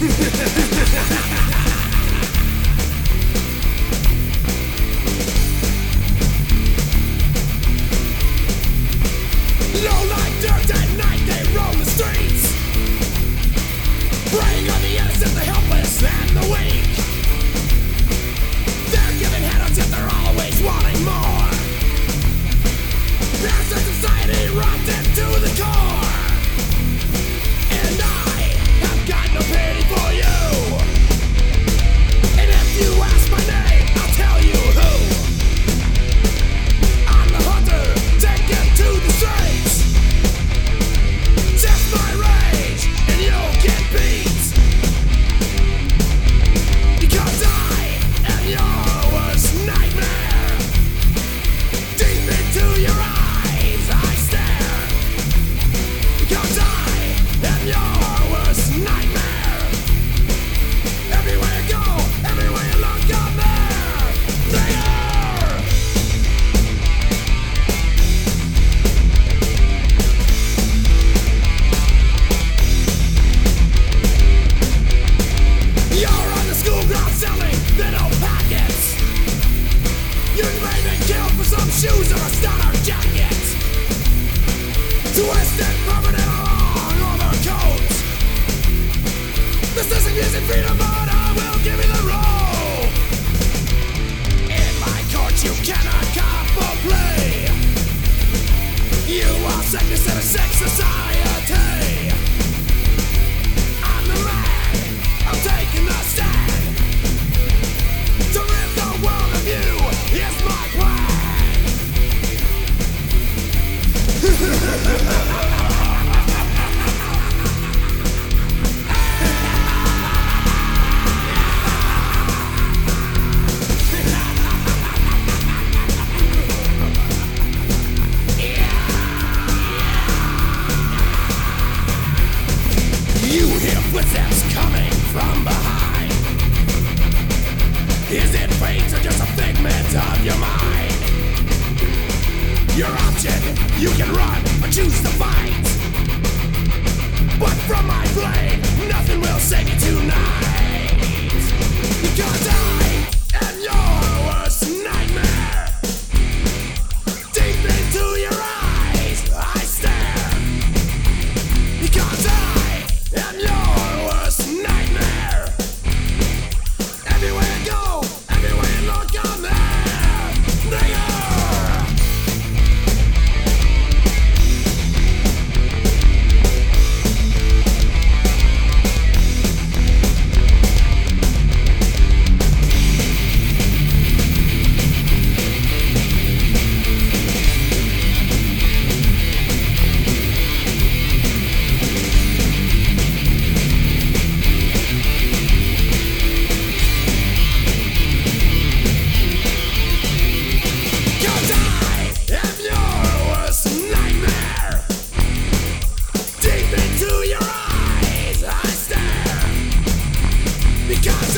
Yeah. sickness in a sex society. I'm the man, I'm taking stand. To the world of you my plan. are just a figment of your mind. Your option, you can run or choose to fight. because